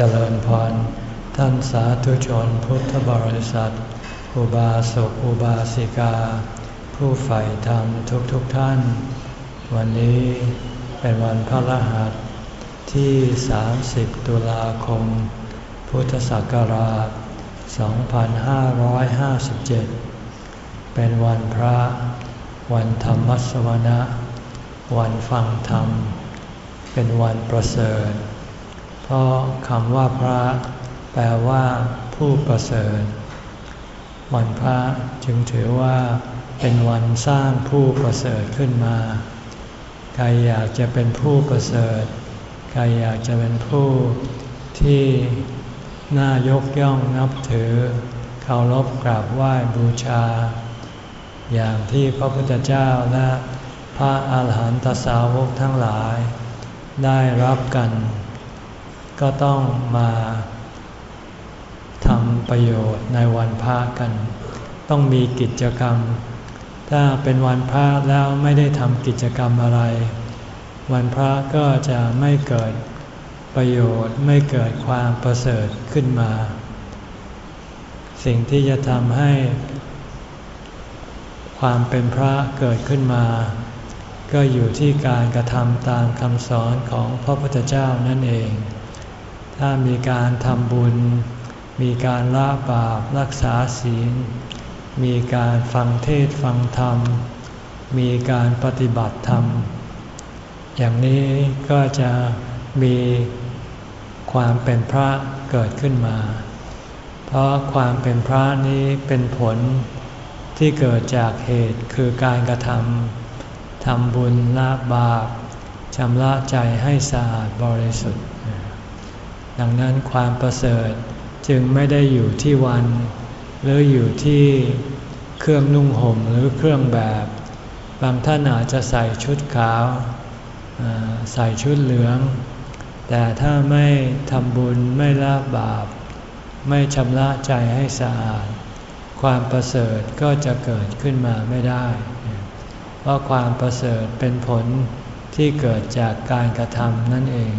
เจริญพร ท่านสาธุชนพุทธบริษัท อุบาสกอุบาสิกา ผู้ใฝ่ธรรมทุกๆทท่าน วันนี้เป็นวันพระรหัสที่ 30 ตุลาคม พุทธศักราช 2557 เป็นวันพระ วันธรรมสวนะ วันฟังธรรม เป็นวันประเสริฐ เพราะคำว่าพระแปลว่า ผู้ประเสริฐ วันพระจึงถือว่า เป็นวันสร้างผู้ประเสริฐขึ้นมา ใครอยากจะเป็นผู้ประเสริฐ ใครอยากจะเป็นผู้ที่น่ายกย่องนับถือเคารพกราบไหว้บูชา อย่างที่พระพุทธเจ้าและพระอาหารหันตสาวกทั้งหลาย ได้รับกัน ก็ต้องมาทำประโยชน์ในวันพระกัน ต้องมีกิจกรรม ถ้าเป็นวันพระแล้วไม่ได้ทำกิจกรรมอะไร วันพระก็จะไม่เกิดประโยชน์ไม่เกิดความประเสริฐขึ้นมา สิ่งที่จะทำให้ ความเป็นพระเกิดขึ้นมา ก็อยู่ที่การกระทำตามคำสอนของพระพุทธเจ้านั่นเอง ถ้ามีการทำบุญ มีการละบาปรักษาศีล มีการฟังเทศฟังธรรม มีการปฏิบัติธรรม อย่างนี้ก็จะมีความเป็นพระเกิดขึ้นมา เพราะความเป็นพระนี้เป็นผลที่เกิดจากเหตุคือการกระทำทำบุญละบาปชำระใจให้สะอาดบริสุทธิ์ ดังนั้นความประเสริฐจึงไม่ได้อยู่ที่วัน หรืออยู่ที่เครื่องนุ่งห่มหรือเครื่องแบบ บางท่านอาจจะใส่ชุดขาวใส่ชุดเหลือง แต่ถ้าไม่ทำบุญไม่ละบาป ไม่ชำระใจให้สะอาด ความประเสริฐก็จะเกิดขึ้นมาไม่ได้ เพราะความประเสริฐเป็นผลที่เกิดจากการกระทำนั่นเอง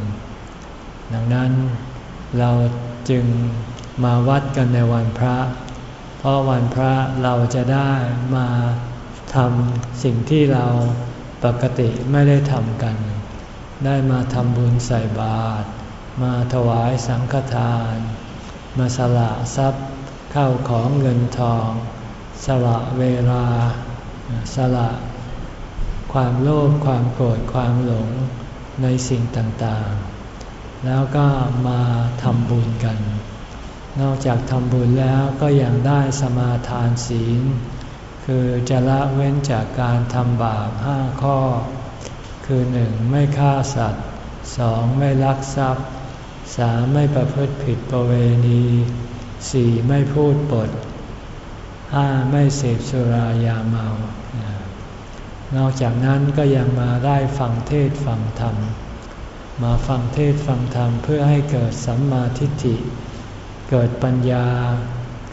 ดังนั้น เราจึงมาวัดกันในวันพระ เพราะวันพระเราจะได้มาทำสิ่งที่เราปกติไม่ได้ทำกัน ได้มาทำบุญใส่บาตร มาถวายสังฆทาน มาสละทรัพย์เข้าของเงินทอง สละเวลา สละความโลภความโกรธความหลงในสิ่งต่างๆ แล้วก็มาทำบุญกัน นอกจากทำบุญแล้วก็ยังได้สมาทานศีล คือจะละเว้นจากการทำบาปห้าข้อ คือหนึ่งไม่ฆ่าสัตว์สองไม่ลักทรัพย์สามไม่ประพฤติผิดประเวณีสี่ไม่พูดปดห้าไม่เสพสุรายาเมา นอกจากนั้นก็ยังมาได้ฟังเทศฟังธรรม มาฟังเทศฟังธรรมเพื่อให้เกิดสัมมาทิฏฐิ เกิดปัญญา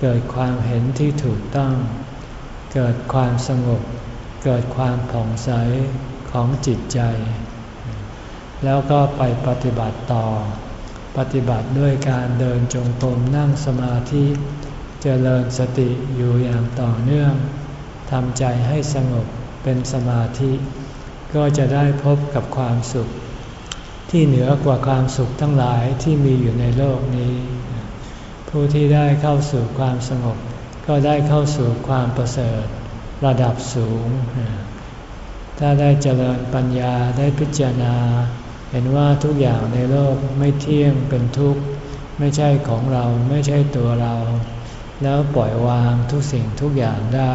เกิดความเห็นที่ถูกต้อง เกิดความสงบ เกิดความผ่องใสของจิตใจ แล้วก็ไปปฏิบัติต่อ ปฏิบัติด้วยการเดินจงกรมนั่งสมาธิเจริญสติอยู่อย่างต่อเนื่องทำใจให้สงบเป็นสมาธิ ก็จะได้พบกับความสุข ที่เหนือกว่าความสุขทั้งหลายที่มีอยู่ในโลกนี้ ผู้ที่ได้เข้าสู่ความสงบ ก็ได้เข้าสู่ความประเสริฐระดับสูง ถ้าได้เจริญปัญญาได้พิจารณา เห็นว่าทุกอย่างในโลกไม่เที่ยงเป็นทุกข์ ไม่ใช่ของเราไม่ใช่ตัวเรา แล้วปล่อยวางทุกสิ่งทุกอย่างได้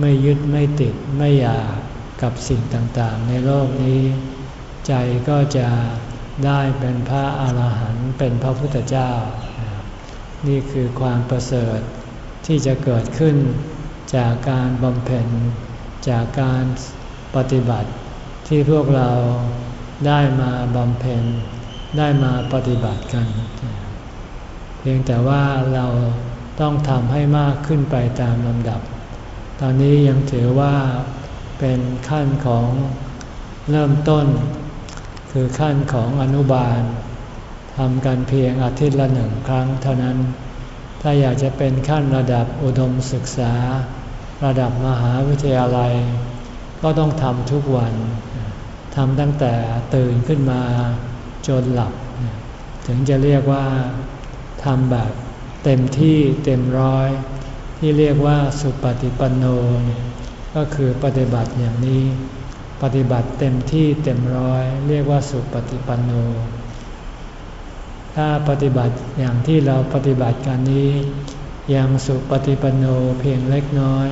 ไม่ยึดไม่ติดไม่อยากกับสิ่งต่างๆ ในโลกนี้ ใจก็จะได้เป็นพระอาหารหันต์เป็นพระพุทธเจ้า นี่คือความประเสริฐที่จะเกิดขึ้นจากการบำเพ็ญ จากการปฏิบัติที่พวกเราได้มาบำเพ็ญ ได้มาปฏิบัติกัน เพียงแต่ว่าเราต้องทำให้มากขึ้นไปตามลำดับ ตอนนี้ยังถือว่าเป็นขั้นของเริ่มต้น คือขั้นของอนุบาลทำกันเพียงอาทิตย์ละหนึ่งครั้งเท่านั้น ถ้าอยากจะเป็นขั้นระดับอุดมศึกษา ระดับมหาวิทยาลัย ก็ต้องทำทุกวันทำตั้งแต่ตื่นขึ้นมาจนหลับ ถึงจะเรียกว่าทำแบบเต็มที่เต็มร้อย ที่เรียกว่าสุปฏิปันโน ก็คือปฏิบัติอย่างนี้ ปฏิบัติเต็มที่เต็มร้อยเรียกว่าสุปฏิปันโน ถ้าปฏิบัติอย่างที่เราปฏิบัติกันนี้ ยังสุปฏิปันโนเพียงเล็กน้อย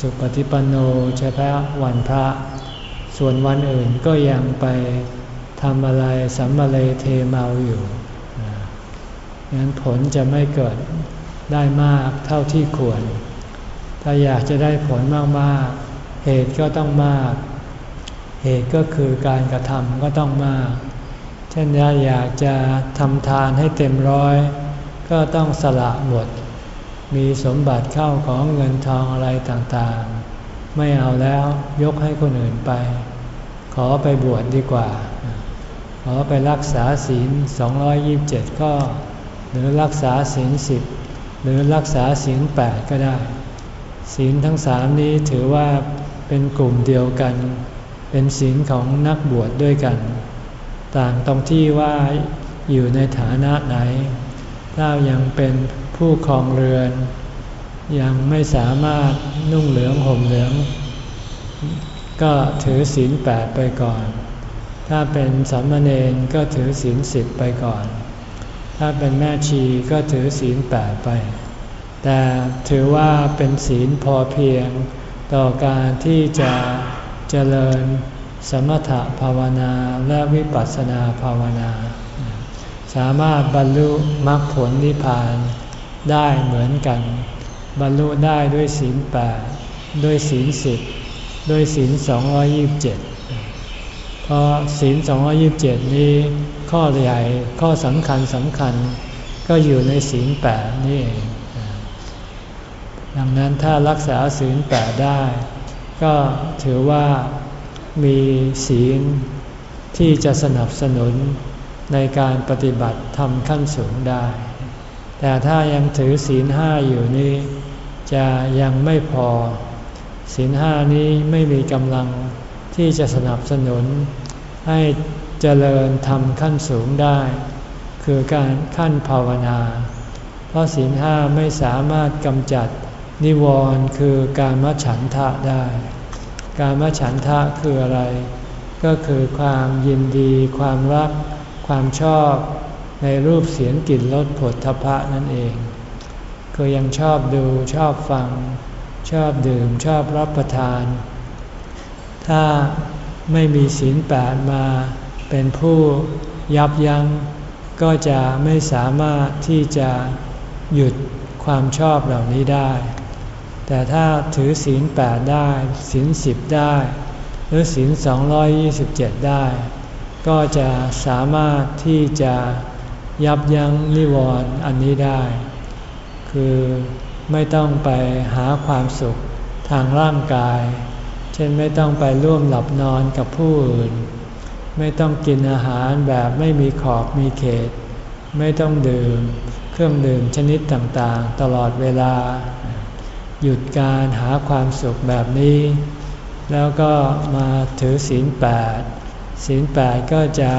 สุปฏิปันโนเฉพาะวันพระ ส่วนวันอื่นก็ยังไปทำอะไรสัมมาเลเทเมาอยู่งั้นผลจะไม่เกิดได้มากเท่าที่ควร ถ้าอยากจะได้ผลมากๆ เหตุก็ต้องมาก เหตุก็คือการกระทำก็ต้องมาก เช่นถ้าอยากจะทำทานให้เต็มร้อย ก็ต้องสละหมด มีสมบัติเข้าของเงินทองอะไรต่างๆ ไม่เอาแล้วยกให้คนอื่นไป ขอไปบวชดดีกว่า ขอไปรักษาศีล 227 ข้อ หรือรักษาศีลสิบหรือรักษาศีลแปดก็ได้ ศีลทั้งสามนี้ถือว่าเป็นกลุ่มเดียวกัน เป็นศีลของนักบวชดด้วยกัน ต่างตรงที่ว่าอยู่ในฐานะไหน ถ้ายังเป็นผู้ครองเรือน ยังไม่สามารถนุ่งเหลืองห่มเหลือง ก็ถือศีลแปดไปก่อน ถ้าเป็นสามเณรก็ถือศีลสิบไปก่อน ถ้าเป็นแม่ชีก็ถือศีลแปดไป แต่ถือว่าเป็นศีลพอเพียงต่อการที่จะ เจริญสมถภาวนาและวิปัสสนาภาวนา สามารถบรรลุมรรคผลนิพพานได้เหมือนกัน บรรลุได้ด้วยศีลแปดด้วยศีลสิบด้วยศีลสองยิบเจ็ดเพราะศีล227นี้ข้อใหญ่ข้อสำคัญสำคัญก็อยู่ในศีลแปดนี่เองดังนั้นถ้ารักษาศีลแปดได้ ก็ถือว่ามีศีลที่จะสนับสนุนในการปฏิบัติทำขั้นสูงได้ แต่ถ้ายังถือศีลห้าอยู่นี้จะยังไม่พอ ศีลห้านี้ไม่มีกำลังที่จะสนับสนุน ให้เจริญทำขั้นสูงได้ คือการขั้นภาวนา เพราะศีลห้าไม่สามารถกำจัด นิวรณ์คือการมฉันทะได้ การมฉันทะคืออะไร ก็คือความยินดี ความรัก ความชอบในรูปเสียงกลิ่นรสผลทพะนั่นเอง คือยังชอบดูชอบฟัง ชอบดื่มชอบรับประทาน ถ้าไม่มีศีลแปดมาเป็นผู้ยับยัง้งก็จะไม่สามารถที่จะหยุดความชอบเหล่านี้ได้ แต่ถ้าถือศีลแปดได้ศีลสิบได้ หรือศีลสองยี่สิบเจ็ดได้ ก็จะสามารถที่จะยับยั้งนิวรณ์อันนี้ได้ คือไม่ต้องไปหาความสุขทางร่างกาย เช่นไม่ต้องไปร่วมหลับนอนกับผู้อื่น ไม่ต้องกินอาหารแบบไม่มีขอบมีเขต ไม่ต้องดื่มเครื่องดื่มชนิดต่างๆ ตลอดเวลา หยุดการหาความสุขแบบนี้ แล้วก็มาถือศีลแปดศีลแปดก็จะ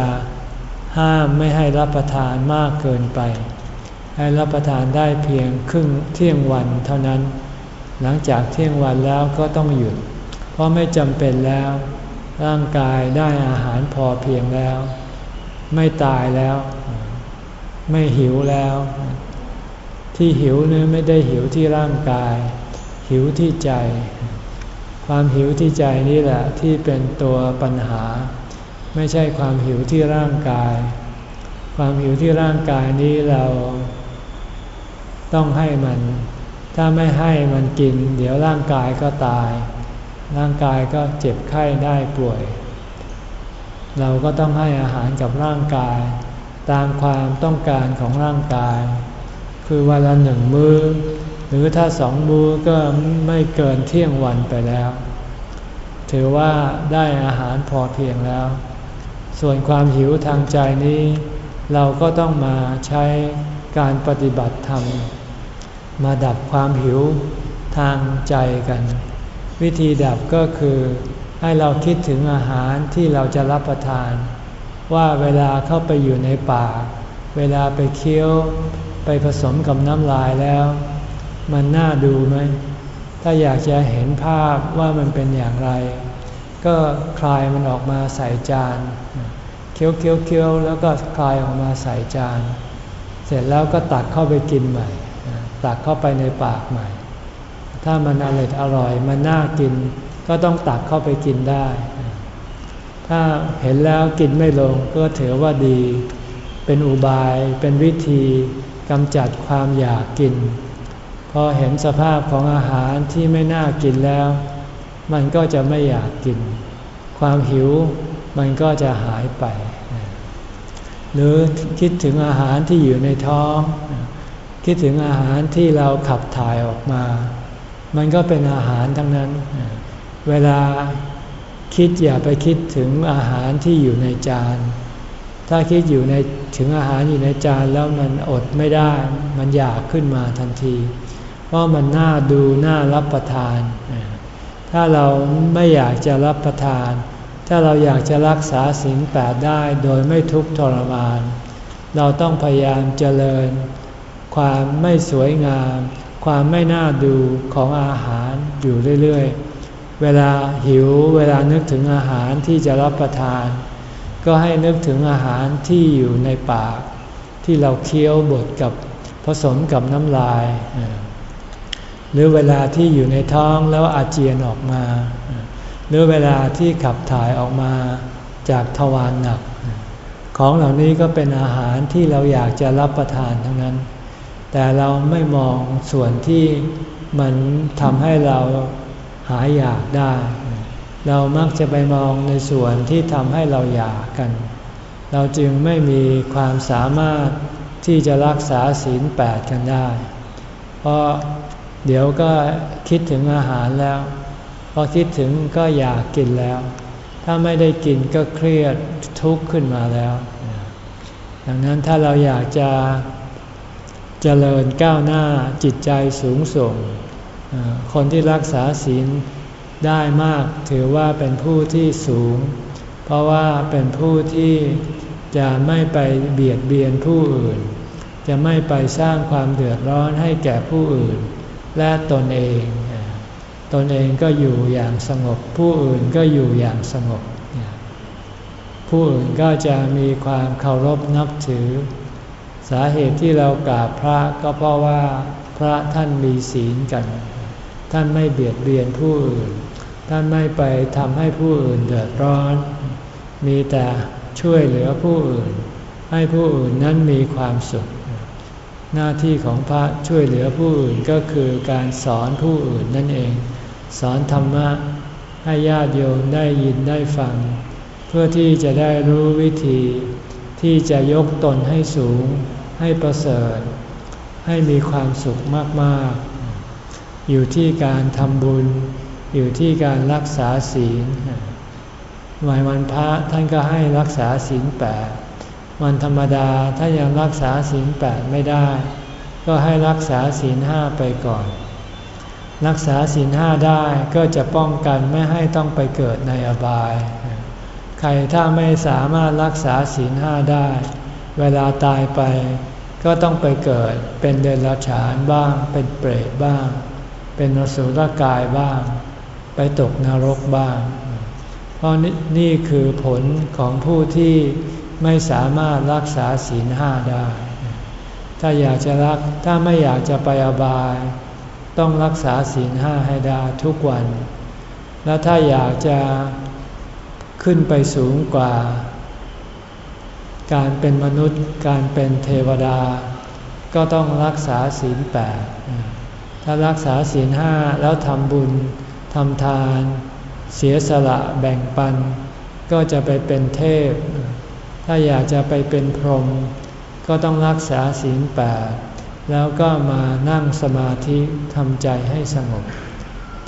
ห้ามไม่ให้รับประทานมากเกินไป ให้รับประทานได้เพียงครึ่งเที่ยงวันเท่านั้น หลังจากเที่ยงวันแล้วก็ต้องหยุด เพราะไม่จำเป็นแล้ว ร่างกายได้อาหารพอเพียงแล้ว ไม่ตายแล้ว ไม่หิวแล้ว ที่หิวเนี่ยไม่ได้หิวที่ร่างกาย หิวที่ใจ ความหิวที่ใจนี่แหละที่เป็นตัวปัญหา ไม่ใช่ความหิวที่ร่างกาย ความหิวที่ร่างกายนี้เราต้องให้มัน ถ้าไม่ให้มันกิน เดี๋ยวร่างกายก็ตาย ร่างกายก็เจ็บไข้ได้ป่วย เราก็ต้องให้อาหารกับร่างกาย ตามความต้องการของร่างกาย คือวันละหนึ่งมือ้อ หรือถ้าสองมื้อก็ไม่เกินเที่ยงวันไปแล้ว ถือว่าได้อาหารพอเพียงแล้ว ส่วนความหิวทางใจนี้ เราก็ต้องมาใช้การปฏิบัติธรรม มาดับความหิวทางใจกัน วิธีดับก็คือให้เราคิดถึงอาหารที่เราจะรับประทาน ว่าเวลาเข้าไปอยู่ในป่า เวลาไปเคี้ยวไปผสมกับน้ำลายแล้ว มันน่าดูไหม ถ้าอยากจะเห็นภาพว่ามันเป็นอย่างไร ก็คลายมันออกมาใส่จาน เคี้ยวเคี้ยวเคี้ยวแล้วก็คลายออกมาใส่จาน เสร็จแล้วก็ตักเข้าไปกินใหม่ ตักเข้าไปในปากใหม่ ถ้ามันอร่อยอร่อย มันน่ากิน ก็ต้องตักเข้าไปกินได้ ถ้าเห็นแล้วกินไม่ลงก็ถือว่าดี เป็นอุบาย เป็นวิธีกำจัดความอยากกิน อเห็นสภาพของอาหารที่ไม่น่ากินแล้ว มันก็จะไม่อยากกิน ความหิวมันก็จะหายไป หรือคิดถึงอาหารที่อยู่ในท้อง คิดถึงอาหารที่เราขับถ่ายออกมา มันก็เป็นอาหารทั้งนั้น เวลาคิดอย่าไปคิดถึงอาหารที่อยู่ในจาน ถ้าคิดอยู่ในถึงอาหารอยู่ในจานแล้วมันอดไม่ได้ มันอยากขึ้นมาทันที เพราะมันน่าดูน่ารับประทาน ถ้าเราไม่อยากจะรับประทาน ถ้าเราอยากจะรักษาศีลแปดได้โดยไม่ทุกข์ทรมาน เราต้องพยายามเจริญ ความไม่สวยงาม ความไม่น่าดูของอาหารอยู่เรื่อยๆ เวลาหิวเวลานึกถึงอาหารที่จะรับประทาน ก็ให้นึกถึงอาหารที่อยู่ในปาก ที่เราเคี้ยวบดกับผสมกับน้ำลาย หรือเวลาที่อยู่ในท้องแล้วอาเจียนออกมา หรือเวลาที่ขับถ่ายออกมาจากทวารหนัก ของเหล่านี้ก็เป็นอาหารที่เราอยากจะรับประทานทั้งนั้น แต่เราไม่มองส่วนที่มันทำให้เราหายอยากได้ เรามักจะไปมองในส่วนที่ทำให้เราอยากกัน เราจึงไม่มีความสามารถที่จะรักษาศีลแปดกันได้ เพราะ เดี๋ยวก็คิดถึงอาหารแล้ว พอคิดถึงก็อยากกินแล้ว ถ้าไม่ได้กินก็เครียดทุกข์ขึ้นมาแล้ว ดังนั้นถ้าเราอยากจะเจริญก้าวหน้าจิตใจสูงส่ง คนที่รักษาศีลได้มากถือว่าเป็นผู้ที่สูง เพราะว่าเป็นผู้ที่จะไม่ไปเบียดเบียนผู้อื่น จะไม่ไปสร้างความเดือดร้อนให้แก่ผู้อื่น และตนเอง ตนเองก็อยู่อย่างสงบ ผู้อื่นก็อยู่อย่างสงบ ผู้อื่นก็จะมีความเคารพนับถือ สาเหตุที่เรากราบพระก็เพราะว่าพระท่านมีศีลกัน ท่านไม่เบียดเบียนผู้อื่น ท่านไม่ไปทำให้ผู้อื่นเดือดร้อน มีแต่ช่วยเหลือผู้อื่น ให้ผู้อื่นนั้นมีความสุข หน้าที่ของพระช่วยเหลือผู้อื่นก็คือการสอนผู้อื่นนั่นเอง สอนธรรมะให้ญาติโยมได้ยินได้ฟัง เพื่อที่จะได้รู้วิธี ที่จะยกตนให้สูง ให้ประเสริฐ ให้มีความสุขมากๆ อยู่ที่การทำบุญ อยู่ที่การรักษาศีลวันวันพระท่านก็ให้รักษาศีลแปด วันธรรมดาถ้ายังรักษาศีลแปดไม่ได้ ก็ให้รักษาศีลห้าไปก่อน รักษาศีลห้าได้ก็จะป้องกันไม่ให้ต้องไปเกิดในอบาย ใครถ้าไม่สามารถรักษาศีลห้าได้ เวลาตายไป ก็ต้องไปเกิดเป็นเดรัจฉานบ้าง เป็นเปรตบ้าง เป็นนสุรกายบ้าง ไปตกนรกบ้าง เพราะนี่คือผลของผู้ที่ ไม่สามารถรักษาศีลห้าได้ ถ้าอยากจะรักถ้าไม่อยากจะไปอบาย ต้องรักษาศีลห้าให้ได้ทุกวัน แล้วถ้าอยากจะขึ้นไปสูงกว่า การเป็นมนุษย์ การเป็นเทวดา ก็ต้องรักษาศีลแปดถ้ารักษาศีลห้าแล้วทำบุญทำทาน เสียสละแบ่งปัน ก็จะไปเป็นเทพ ถ้าอยากจะไปเป็นพรหมก็ต้องรักษาศีลแปดแล้วก็มานั่งสมาธิทำใจให้สงบ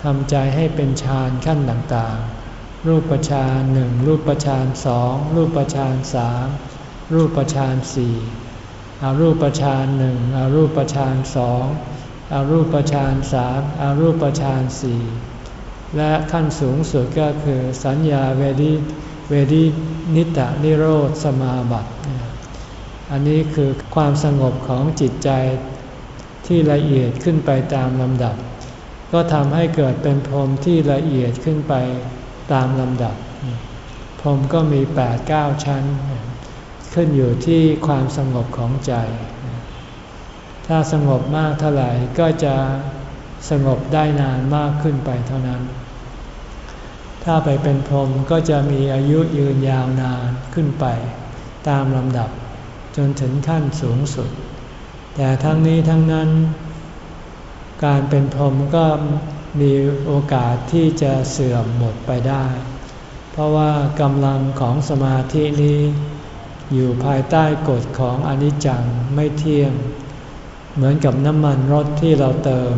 ทำใจให้เป็นฌานขั้นต่างๆ รูปฌานหนึ่งรูปฌานสองรูปฌานสามรูปฌานสี่อารูปฌานหนึ่งอารูปฌานสองอารูปฌานสามอารูปฌานสี่และขั้นสูงสุดก็คือสัญญาเวดี เวดีนิตานิโรธสมาบัติ อันนี้คือความสงบของจิตใจที่ละเอียดขึ้นไปตามลำดับ ก็ทำให้เกิดเป็นพรมที่ละเอียดขึ้นไปตามลำดับ พรมก็มีแปดเก้าชั้น ขึ้นอยู่ที่ความสงบของใจ ถ้าสงบมากเท่าไหร่ก็จะสงบได้นานมากขึ้นไปเท่านั้น ถ้าไปเป็นพรหมก็จะมีอายุยืนยาวนานขึ้นไป ตามลำดับจนถึงขั้นสูงสุด แต่ทั้งนี้ทั้งนั้น การเป็นพรหมก็มีโอกาสที่จะเสื่อมหมดไปได้ เพราะว่ากำลังของสมาธินี้ อยู่ภายใต้กฎของอนิจจังไม่เที่ยง เหมือนกับน้ำมันรถที่เราเติม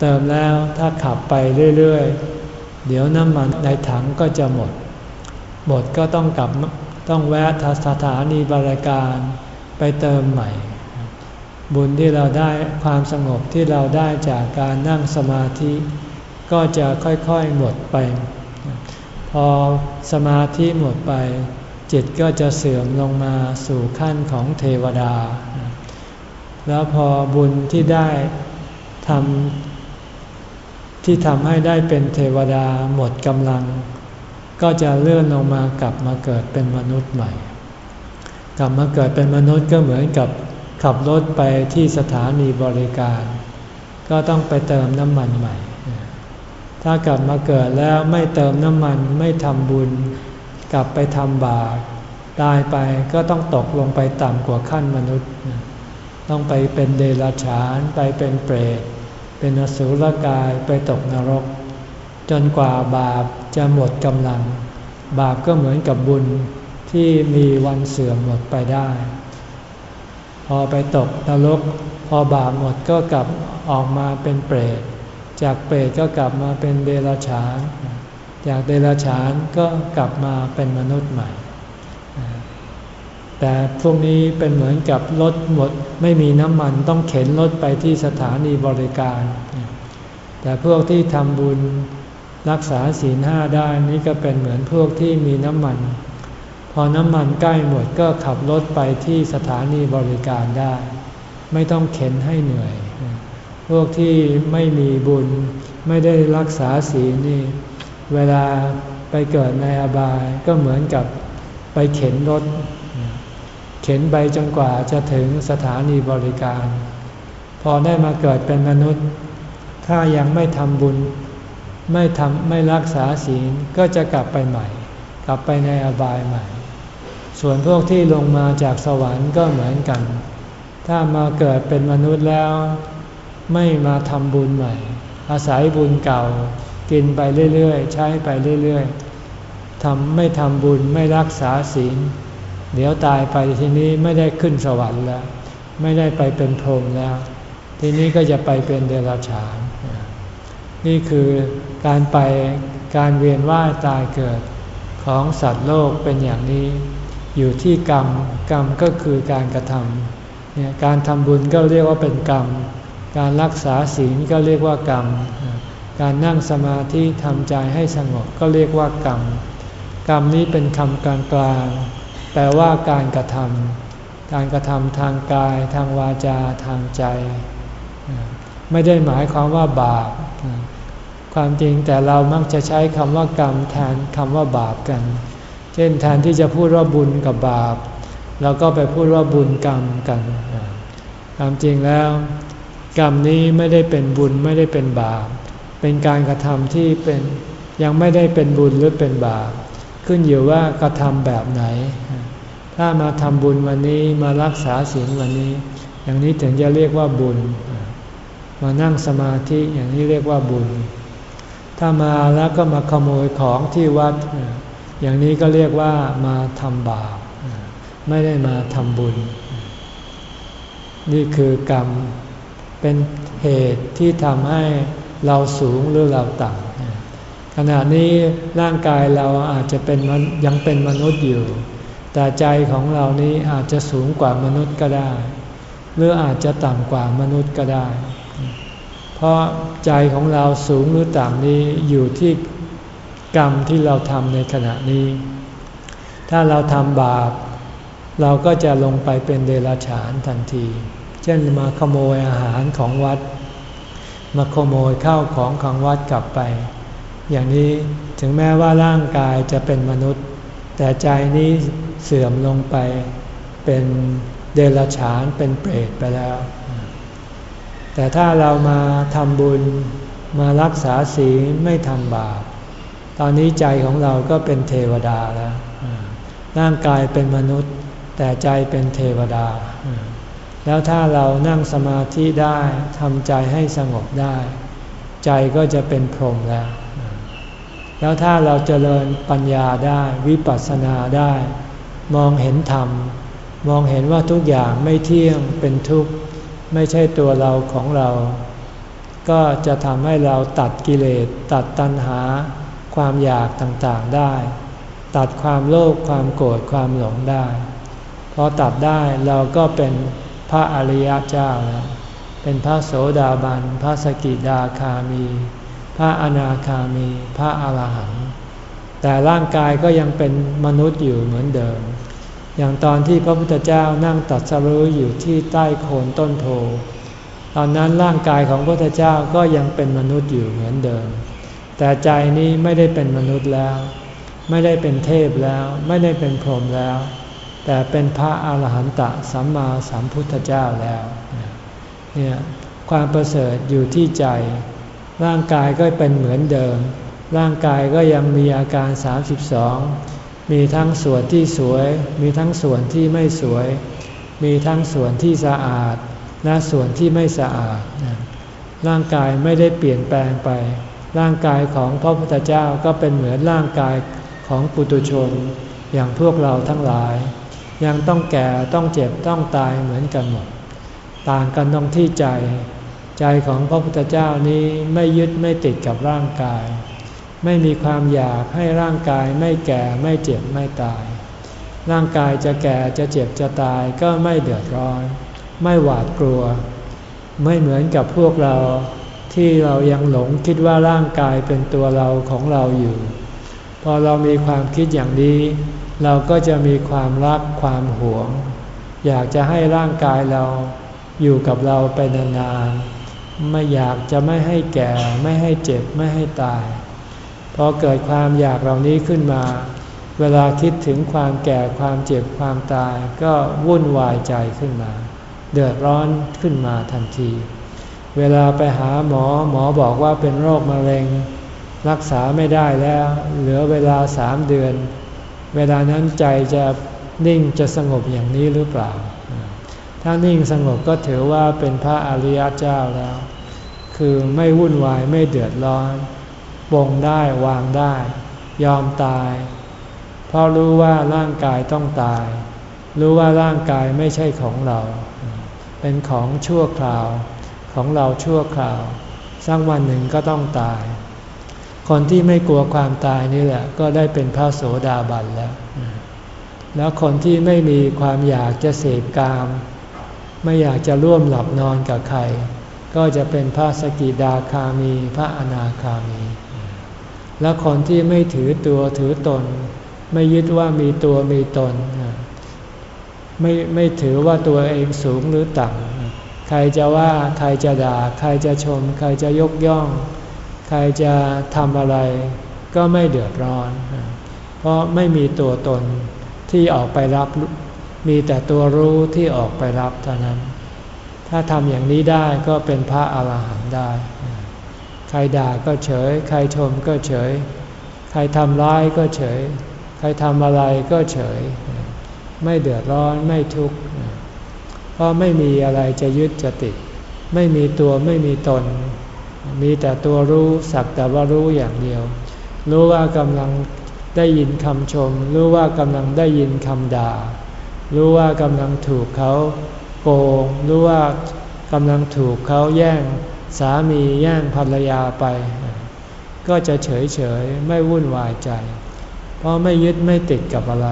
เติมแล้วถ้าขับไปเรื่อยๆ เดี๋ยวน้ำมันในถังก็จะหมด หมดก็ต้องกลับต้องแวะสถานีบริการไปเติมใหม่ บุญที่เราได้ความสงบที่เราได้จากการนั่งสมาธิ ก็จะค่อยๆหมดไป พอสมาธิหมดไป จิตก็จะเสื่อมลงมาสู่ขั้นของเทวดา แล้วพอบุญที่ได้ทำ ที่ทำให้ได้เป็นเทวดาหมดกำลัง ก็จะเลื่อนลงมากลับมาเกิดเป็นมนุษย์ใหม่ กลับมาเกิดเป็นมนุษย์ก็เหมือนกับขับรถไปที่สถานีบริการ ก็ต้องไปเติมน้ำมันใหม่ ถ้ากลับมาเกิดแล้วไม่เติมน้ำมันไม่ทำบุญ กลับไปทำบาปตายไปก็ต้องตกลงไปต่ำกว่าขั้นมนุษย์ ต้องไปเป็นเดรัจฉานไปเป็นเปรต เป็นอสุรกายไปตกนรก จนกว่าบาปจะหมดกำลัง บาปก็เหมือนกับบุญที่มีวันเสื่อมหมดไปได้ พอไปตกนรก พอบาปหมดก็กลับออกมาเป็นเปรต จากเปรตก็กลับมาเป็นเดรัจฉาน จากเดรัจฉานก็กลับมาเป็นมนุษย์ใหม่ แต่พวกนี้เป็นเหมือนกับรถหมดไม่มีน้ำมันต้องเข็นรถไปที่สถานีบริการ แต่พวกที่ทำบุญรักษาศีลห้าได้นี่ก็เป็นเหมือนพวกที่มีน้ำมัน พอน้ำมันใกล้หมดก็ขับรถไปที่สถานีบริการได้ ไม่ต้องเข็นให้เหนื่อย พวกที่ไม่มีบุญไม่ได้รักษาศีลนี่ เวลาไปเกิดในอบายก็เหมือนกับไปเข็นรถ เข็นไปจนกว่าจะถึงสถานีบริการ พอได้มาเกิดเป็นมนุษย์ ถ้ายังไม่ทำบุญ ไม่ทำไม่รักษาศีลก็จะกลับไปใหม่ กลับไปในอบายใหม่ ส่วนพวกที่ลงมาจากสวรรค์ก็เหมือนกัน ถ้ามาเกิดเป็นมนุษย์แล้ว ไม่มาทำบุญใหม่ อาศัยบุญเก่า กินไปเรื่อยๆ ใช้ไปเรื่อยๆทำไม่ทำบุญไม่รักษาศีล เดี๋ยวตายไปทีนี้ไม่ได้ขึ้นสวรรค์แล้ว ไม่ได้ไปเป็นพรหมแล้ว ทีนี้ก็จะไปเป็นเดรัจฉาน นี่คือการไปการเวียนว่ายตายเกิดของสัตว์โลกเป็นอย่างนี้ อยู่ที่กรรมกรรมก็คือการกระทำเนี่ยการทำบุญก็เรียกว่าเป็นกรรม การรักษาศีลก็เรียกว่ากรรม การนั่งสมาธิทำใจให้สงบก็เรียกว่ากรรม กรรมนี้เป็นคำกลางกลาง แปลว่าการกระทำการกระทำทางกาย ทางวาจาทางใจ ไม่ได้หมายความว่าบาป ความจริงแต่เรามักจะใช้คำว่ากรรมแทนคำว่าบาปกัน เช่นแทนที่จะพูดว่าบุญกับบาปเราก็ไปพูดว่าบุญกรรมกันความจริงแล้ว กรรมนี้ไม่ได้เป็นบุญไม่ได้เป็นบาป เป็นการกระทำที่เป็นยังไม่ได้เป็นบุญหรือเป็นบาป ขึ้นอยู่ว่ากระทำแบบไหน ถ้ามาทำบุญวันนี้มารักษาศีลวันนี้ อย่างนี้ถึงจะเรียกว่าบุญ มานั่งสมาธิอย่างนี้เรียกว่าบุญ ถ้ามาแล้วก็มาขโมยของที่วัด อย่างนี้ก็เรียกว่ามาทำบาป ไม่ได้มาทำบุญ นี่คือกรรมเป็นเหตุที่ทำให้เราสูงหรือเราต่ำ ขณะนี้ร่างกายเราอาจจะเป็นยังเป็นมนุษย์อยู่ แต่ใจของเรานี้อาจจะสูงกว่ามนุษย์ก็ได้ หรืออาจจะต่ำกว่ามนุษย์ก็ได้ เพราะใจของเราสูงหรือต่ำนี้อยู่ที่กรรมที่เราทำในขณะนี้ ถ้าเราทำบาป เราก็จะลงไปเป็นเดรัจฉานทันที เช่นมาขโมยอาหารของวัด มาขโมยข้าวของของวัดกลับไป อย่างนี้ถึงแม้ว่าร่างกายจะเป็นมนุษย์ แต่ใจนี้เสื่อมลงไปเป็นเดรัจฉานเป็นเปรตไปแล้ว แต่ถ้าเรามาทำบุญมารักษาศีลไม่ทำบาปตอนนี้ใจของเราก็เป็นเทวดาแล้ว ร่างกายเป็นมนุษย์ แต่ใจเป็นเทวดา แล้วถ้าเรานั่งสมาธิได้ทำใจให้สงบได้ ใจก็จะเป็นพรหมแล้ว แล้วถ้าเราจเจริญปัญญาได้วิปัสสนาได้ มองเห็นธรรม มองเห็นว่าทุกอย่างไม่เที่ยงเป็นทุกข์ ไม่ใช่ตัวเราของเรา ก็จะทำให้เราตัดกิเลสตัดตัณหา ความอยากต่างๆได้ ตัดความโลภความโกรธความหลงได้ พอตัดได้เราก็เป็นพระอริยเจ้าแล้วเป็นพระโสดาบัน พระสกิดาคามี พระอนาคามี พระอาหารหันต์แต่ร่างกายก็ยังเป็นมนุษย์อยู่เหมือนเดิม อย่างตอนที่พระพุทธเจ้านั่งตัดสรู้อยู่ที่ใต้โคนต้นโพตอนนั้นร่างกายของพระพุทธเจ้าก็ยังเป็นมนุษย์อยู่เหมือนเดิม แต่ใจนี้ไม่ได้เป็นมนุษย์แล้ว ไม่ได้เป็นเทพแล้ว ไม่ได้เป็นพรหมแล้ว แต่เป็นพระอาหารหันตะสัมมาสัมพุทธเจ้าแล้วเนี่ยความประเสริฐอยู่ที่ใจ ร่างกายก็เป็นเหมือนเดิม ร่างกายก็ยังมีอาการ 32 มีทั้งส่วนที่สวย มีทั้งส่วนที่ไม่สวย มีทั้งส่วนที่สะอาด และส่วนที่ไม่สะอาด ร่างกายไม่ได้เปลี่ยนแปลงไป ร่างกายของพระพุทธเจ้าก็เป็นเหมือนร่างกายของปุตุชน อย่างพวกเราทั้งหลาย ยังต้องแก่ต้องเจ็บต้องตายเหมือนกันหมด ต่างกันตรงที่ใจ ใจของพระพุทธเจ้านี้ไม่ยึดไม่ติดกับร่างกาย ไม่มีความอยากให้ร่างกายไม่แก่ไม่เจ็บไม่ตาย ร่างกายจะแก่จะเจ็บจะตายก็ไม่เดือดร้อน ไม่หวาดกลัว ไม่เหมือนกับพวกเราที่เรายังหลงคิดว่าร่างกายเป็นตัวเราของเราอยู่ พอเรามีความคิดอย่างนี้ เราก็จะมีความรักความหวง อยากจะให้ร่างกายเราอยู่กับเราไปนานๆ ไม่อยากจะไม่ให้แก่ ไม่ให้เจ็บไม่ให้ตาย พอเกิดความอยากเหล่านี้ขึ้นมา เวลาคิดถึงความแก่ความเจ็บความตาย ก็วุ่นวายใจขึ้นมา เดือดร้อนขึ้นมาทันที เวลาไปหาหมอหมอบอกว่าเป็นโรคมะเร็ง รักษาไม่ได้แล้ว เหลือเวลาสามเดือน เวลานั้นใจจะนิ่งจะสงบอย่างนี้หรือเปล่า ถ้านิ่งสงบก็ถือว่าเป็นพระอริยเจ้าแล้ว คือไม่วุ่นวายไม่เดือดร้อนปงได้วางได้ ยอมตาย เพราะรู้ว่าร่างกายต้องตาย รู้ว่าร่างกายไม่ใช่ของเรา เป็นของชั่วคราว ของเราชั่วคราวสักวันหนึ่งก็ต้องตาย คนที่ไม่กลัวความตายนี่แหละ ก็ได้เป็นพระโสดาบันแล้ว แล้วคนที่ไม่มีความอยากจะเสพกาม ไม่อยากจะร่วมหลับนอนกับใคร ก็จะเป็นพระสกิดาคามี พระอนาคามี แล้วคนที่ไม่ถือตัวถือตน ไม่ยึดว่ามีตัวมีตน ไม่ไม่ถือว่าตัวเองสูงหรือต่ำใครจะว่าใครจะด่า ใครจะชม ใครจะยกย่อง ใครจะทำอะไร ก็ไม่เดือดร้อน เพราะไม่มีตัวตนที่ออกไปรับ มีแต่ตัวรู้ที่ออกไปรับเท่านั้น ถ้าทำอย่างนี้ได้ก็เป็นพระอาหารหันต์ได้ ใครด่าก็เฉย ใครชมก็เฉย ใครทำร้ายก็เฉย ใครทำอะไรก็เฉย ไม่เดือดร้อนไม่ทุกข์ เพราะไม่มีอะไรจะยึดจะติด ไม่มีตัวไม่มีตน มีแต่ตัวรู้สักแต่ว่ารู้อย่างเดียว รู้ว่ากำลังได้ยินคำชม รู้ว่ากำลังได้ยินคำด่า รู้ว่ากำลังถูกเขาโกงรู้ว่ากำลังถูกเขาแย่งสามีแย่งภรรยาไป ก็จะเฉยเฉยไม่วุ่นวายใจ เพราะไม่ยึดไม่ติดกับอะไร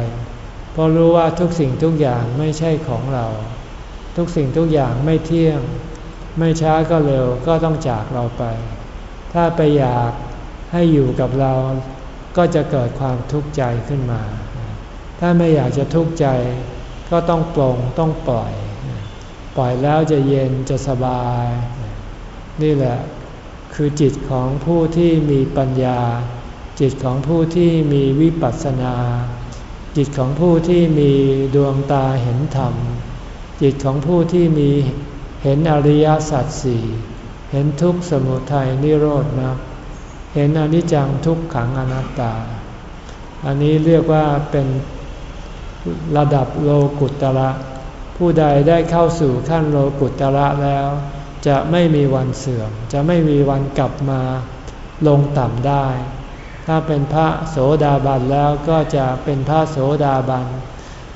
เพราะรู้ว่าทุกสิ่งทุกอย่างไม่ใช่ของเรา ทุกสิ่งทุกอย่างไม่เที่ยง ไม่ช้าก็เร็วก็ต้องจากเราไป ถ้าไปอยากให้อยู่กับเราก็จะเกิดความทุกข์ใจขึ้นมา ถ้าไม่อยากจะทุกข์ใจ ก็ต้องปลงต้องปล่อย ปล่อยแล้วจะเย็นจะสบาย นี่แหละคือจิตของผู้ที่มีปัญญา จิตของผู้ที่มีวิปัสสนา จิตของผู้ที่มีดวงตาเห็นธรรม จิตของผู้ที่มีเห็นอริยสัจสี่เห็นทุกข์สมุทัยนิโรธมรรคเห็นอนิจจังทุกขังอนัตตา อันนี้เรียกว่าเป็น ระดับโลกุตระ ผู้ใดได้เข้าสู่ขั้นโลกุตระแล้ว จะไม่มีวันเสื่อม จะไม่มีวันกลับมาลงต่ำได้ ถ้าเป็นพระโสดาบันแล้วก็จะเป็นพระโสดาบัน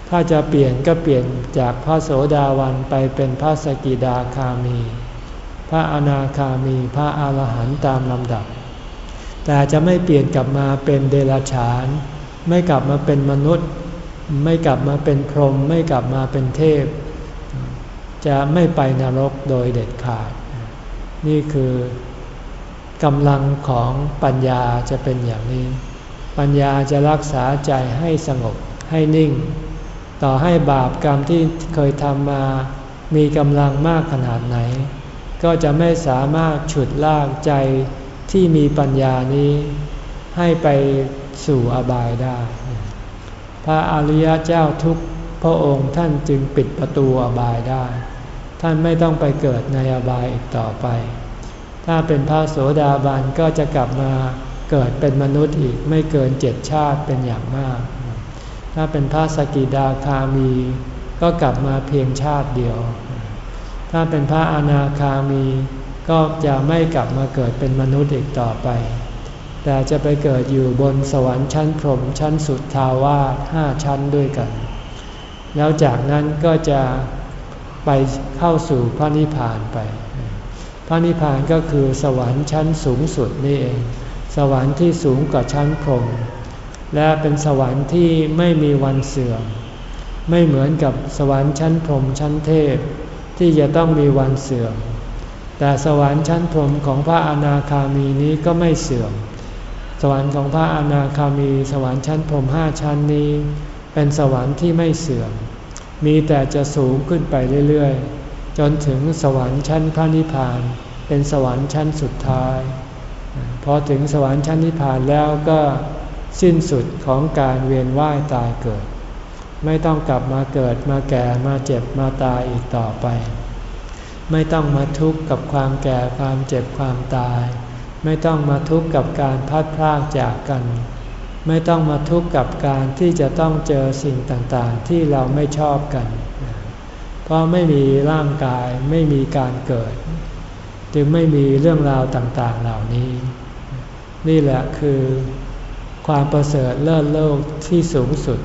ถ้าจะเปลี่ยนก็เปลี่ยนจากพระโสดาวันไปเป็นพระสกิดาคามี พระอนาคามี พระอาหารหันต์ตามลำดับ แต่จะไม่เปลี่ยนกลับมาเป็นเดรัจฉาน ไม่กลับมาเป็นมนุษย์ ไม่กลับมาเป็นพรหมไม่กลับมาเป็นเทพ จะไม่ไปนรกโดยเด็ดขาด นี่คือกำลังของปัญญาจะเป็นอย่างนี้ ปัญญาจะรักษาใจให้สงบให้นิ่ง ต่อให้บาปกรรมที่เคยทำมามีกำลังมากขนาดไหน ก็จะไม่สามารถฉุดลากใจที่มีปัญญานี้ ให้ไปสู่อบายได้ พระอริยเจ้าทุกพระองค์ท่านจึงปิดประตูอบายได้ ท่านไม่ต้องไปเกิดในอบายอีกต่อไป ถ้าเป็นพระโสดาบันก็จะกลับมาเกิดเป็นมนุษย์อีกไม่เกินเจ็ดชาติเป็นอย่างมาก ถ้าเป็นพระสกิดาคามี ก็กลับมาเพียงชาติเดียว ถ้าเป็นพระอนาคามีก็จะไม่กลับมาเกิดเป็นมนุษย์อีกต่อไป แต่จะไปเกิดอยู่บนสวรรค์ชั้นพรหมชั้นสุดทาวาสห้าชั้นด้วยกัน แล้วจากนั้นก็จะไปเข้าสู่พระนิพพานไป พระนิพพานก็คือสวรรค์ชั้นสูงสุดนี่เอง สวรรค์ที่สูงกว่าชั้นพรหมและเป็นสวรรค์ที่ไม่มีวันเสื่อม ไม่เหมือนกับสวรรค์ชั้นพรหมชั้นเทพ ที่จะต้องมีวันเสื่อม แต่สวรรค์ชั้นพรหมของพระอนาคามีนี้ก็ไม่เสื่อม สวรรค์ของพระอนาคามี สวรรค์ชั้นพรมห้าชั้นนี้ เป็นสวรรค์ที่ไม่เสื่อม มีแต่จะสูงขึ้นไปเรื่อยๆ จนถึงสวรรค์ชั้นพระนิพพาน เป็นสวรรค์ชั้นสุดท้าย พอถึงสวรรค์ชั้นนิพพานแล้วก็สิ้นสุดของการเวียนว่ายตายเกิด ไม่ต้องกลับมาเกิดมาแก่มาเจ็บมาตายอีกต่อไป ไม่ต้องมาทุกข์กับความแก่ความเจ็บความตาย ไม่ต้องมาทุกข์กับการพัดพรากจากกัน ไม่ต้องมาทุกข์กับการที่จะต้องเจอสิ่งต่างๆ ที่เราไม่ชอบกัน เพราะไม่มีร่างกายไม่มีการเกิด จึงไม่มีเรื่องราวต่างๆเหล่านี้ นี่แหละคือความประเสริฐเลิศโลกที่สูงสุด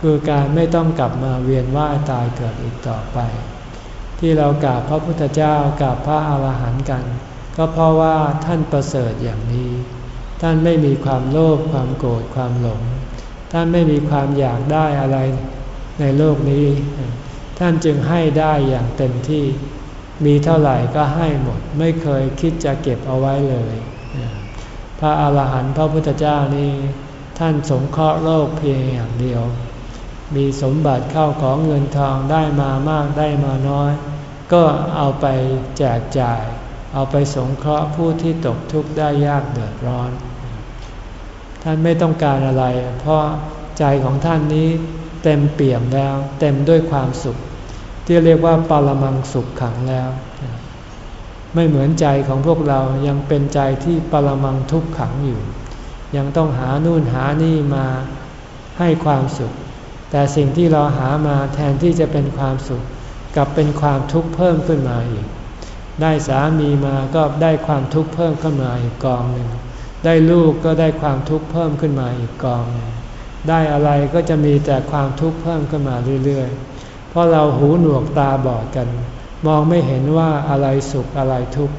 คือการไม่ต้องกลับมาเวียนว่ายตายเกิดอีกต่อไป ที่เรากราบพระพุทธเจ้ากราบพระอาหารหันต์กัน ก็เพราะว่าท่านประเสริฐอย่างนี้ ท่านไม่มีความโลภความโกรธความหลง ท่านไม่มีความอยากได้อะไรในโลกนี้ ท่านจึงให้ได้อย่างเต็มที่ มีเท่าไหร่ก็ให้หมด ไม่เคยคิดจะเก็บเอาไว้เลย พระอาหารหันต์พระพุทธเจ้านี่ท่านสงเคราะห์โลกเพียงอย่างเดียว มีสมบัติเข้าของเงินทองได้มามากได้มาน้อย ก็เอาไปแจกจ่าย เอาไปสงเคราะห์ผู้ที่ตกทุกข์ได้ยากเดือดร้อน ท่านไม่ต้องการอะไร เพราะใจของท่านนี้เต็มเปี่ยมแล้ว เต็มด้วยความสุข ที่เรียกว่าปรมังสุขขังแล้ว ไม่เหมือนใจของพวกเรายังเป็นใจที่ปรมังทุกขังอยู่ ยังต้องหานู่นหานี่มาให้ความสุข แต่สิ่งที่เราหามาแทนที่จะเป็นความสุขกลับเป็นความทุกข์เพิ่มขึ้นมาอีก ได้สามีมาก็ได้ความทุกข์เพิ่มขึ้นมาอีกกองหนึ่ง ได้ลูกก็ได้ความทุกข์เพิ่มขึ้นมาอีกกองหนึ่งได้อะไรก็จะมีแต่ความทุกข์เพิ่มขึ้นมาเรื่อยๆ เพราะเราหูหนวกตาบอดกัน มองไม่เห็นว่าอะไรสุขอะไรทุกข์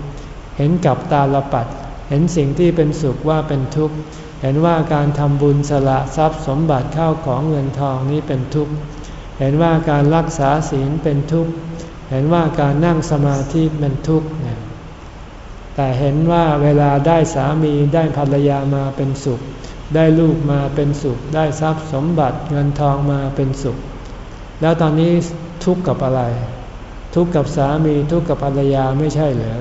เห็นกับตาละปัด เห็นสิ่งที่เป็นสุขว่าเป็นทุกข์ เห็นว่าการทำบุญสละทรัพย์สมบัติเข้าของเงินทองนี้เป็นทุกข์ เห็นว่าการรักษาศีลเป็นทุกข์ เห็นว่าการนั่งสมาธิเป็นทุกข์แต่เห็นว่าเวลาได้สามีได้ภรรยามาเป็นสุข ได้ลูกมาเป็นสุข ได้ทรัพย์สมบัติเงินทองมาเป็นสุข แล้วตอนนี้ทุกข์กับอะไร ทุกข์กับสามีทุกข์กับภรรยาไม่ใช่เหรอ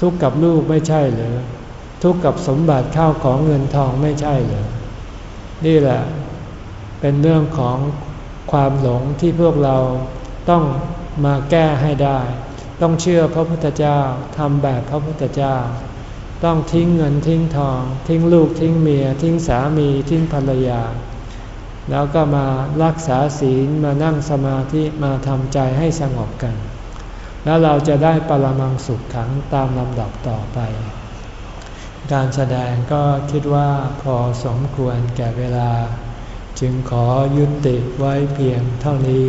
ทุกข์กับลูกไม่ใช่เหรอทุกข์กับสมบัติข้าวของเงินทองไม่ใช่เหรอนี่แหละเป็นเรื่องของความหลงที่พวกเราต้อง มาแก้ให้ได้ ต้องเชื่อพระพุทธเจ้าทำแบบพระพุทธเจ้า ต้องทิ้งเงินทิ้งทอง ทิ้งลูกทิ้งเมีย ทิ้งสามีทิ้งภรรยา แล้วก็มารักษาศีลมานั่งสมาธิมาทำใจให้สงบกัน แล้วเราจะได้ปรมังสุขขังตามลำดับต่อไปการแสดงก็คิดว่าพอสมควรแก่เวลา จึงขอยุติไว้เพียงเท่านี้